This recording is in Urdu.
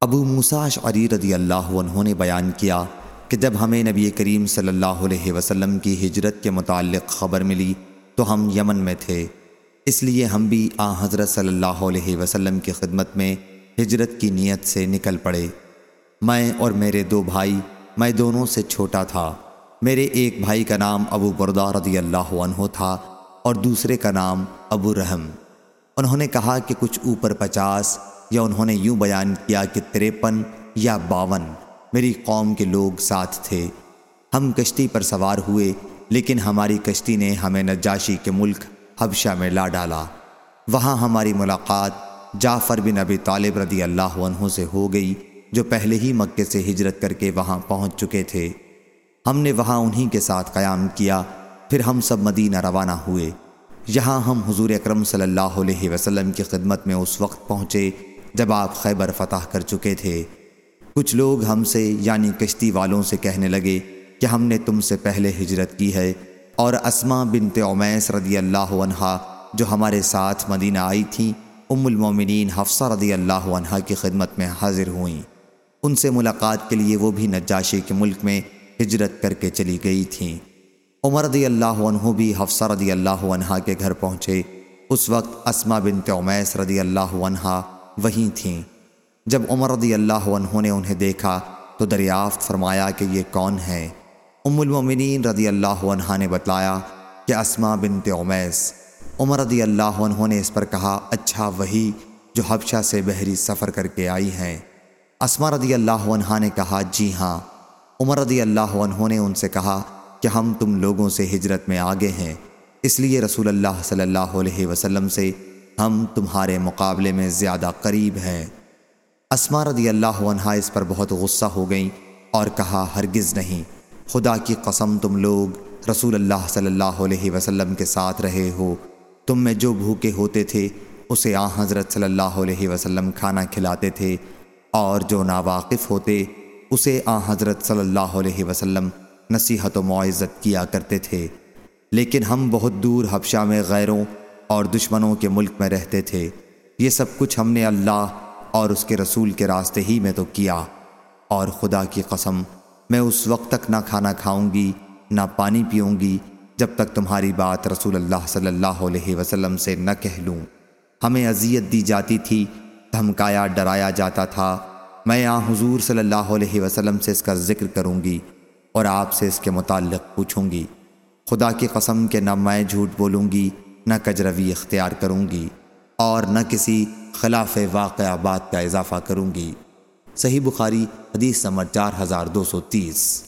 ابو مساش عری رضی اللہ عنہ نے بیان کیا کہ جب ہمیں نبی کریم صلی اللہ علیہ وسلم کی ہجرت کے متعلق خبر ملی تو ہم یمن میں تھے۔ اس لیے ہم بھی آ حضرت صلی اللہ علیہ وسلم کی خدمت میں ہجرت کی نیت سے نکل پڑے۔ میں اور میرے دو بھائی، میں دونوں سے چھوٹا تھا۔ میرے ایک بھائی کا نام ابو بردہ رضی اللہ عنہ تھا اور دوسرے کا نام ابو رحم۔ انہوں نے کہا کہ کچھ اوپر پچاس یا انہوں نے یوں بیان کیا کہ تریپن یا باون میری قوم کے لوگ ساتھ تھے۔ ہم کشتی پر سوار ہوئے، لیکن ہماری کشتی نے ہمیں نجاشی کے ملک حبشہ میں لا ڈالا۔ وہاں ہماری ملاقات جعفر بن ابی طالب رضی اللہ عنہ سے ہو گئی، جو پہلے ہی مکے سے ہجرت کر کے وہاں پہنچ چکے تھے۔ ہم نے وہاں انہی کے ساتھ قیام کیا، پھر ہم سب مدینہ روانہ ہوئے۔ یہاں ہم حضور اکرم صلی اللہ علیہ وسلم کی خدمت میں اس وقت پہنچے جب آپ خیبر فتح کر چکے تھے۔ کچھ لوگ ہم سے یعنی کشتی والوں سے کہنے لگے کہ ہم نے تم سے پہلے ہجرت کی ہے۔ اور اسما بنت عمیس رضی اللہ عنہ جو ہمارے ساتھ مدینہ آئی تھیں، ام المومنین حفصہ رضی اللہ عنہ کی خدمت میں حاضر ہوئیں۔ ان سے ملاقات کے لیے وہ بھی نجاشی کے ملک میں ہجرت کر کے چلی گئی تھیں۔ عمر رضی اللہ عنہ بھی حفصہ رضی اللہ عنہ کے گھر پہنچے۔ اس وقت اسما بنت عمیس رضی اللہ عنہ وہیں تھیں۔ جب عمر رضی اللہ عنہ نے انہیں دیکھا تو دریافت فرمایا کہ یہ کون ہے ام المومنین رضی اللہ عنہ نے بتلایا کہ اسما بنت عمیس۔ عمر رضی اللہ عنہ نے اس پر کہا اچھا وہی جو حبشہ سے بحری سفر کر کے آئی ہیں۔ اسما رضی اللہ عنہ نے کہا جی ہاں۔ عمر رضی اللہ عنہ نے ان سے کہا کہ ہم تم لوگوں سے ہجرت میں آگے ہیں۔ اس لیے رسول اللہ صلی اللہ علیہ وسلم سے ہم تمہارے مقابلے میں زیادہ قریب ہیں۔ اسما رضی اللہ عنہ اس پر بہت غصہ ہو گئیں اور کہا، ہرگز نہیں۔ خدا کی قسم، تم لوگ رسول اللہ صلی اللہ علیہ وسلم کے ساتھ رہے ہو۔ تم میں جو بھوکے ہوتے تھے، اسے آ حضرت صلی اللہ علیہ وسلم کھانا کھلاتے تھے۔ اور جو ناواقف ہوتے، اسے آ حضرت صلی اللہ علیہ وسلم نصیحت و معزت کیا کرتے تھے۔ لیکن ہم بہت دور حبشہ میں غیروں اور دشمنوں کے ملک میں رہتے تھے۔ یہ سب کچھ ہم نے اللہ اور اس کے رسول کے راستے ہی میں تو کیا۔ اور خدا کی قسم، میں اس وقت تک نہ کھانا کھاؤں گی، نہ پانی پیوں گی، جب تک تمہاری بات رسول اللہ صلی اللہ علیہ وسلم سے نہ کہہ لوں۔ ہمیں اذیت دی جاتی تھی، دھمکایا، ڈرایا جاتا تھا۔ میں یہاں حضور صلی اللہ علیہ وسلم سے اس کا ذکر کروں گی اور آپ سے اس کے متعلق پوچھوں گی۔ خدا کی قسم کے نہ میں جھوٹ بولوں گی نہ کجروی اختیار کروں گی اور نہ کسی خلاف واقع بات کا اضافہ کروں گی۔ صحیح بخاری حدیث نمبر چار ہزار دو سو تیس۔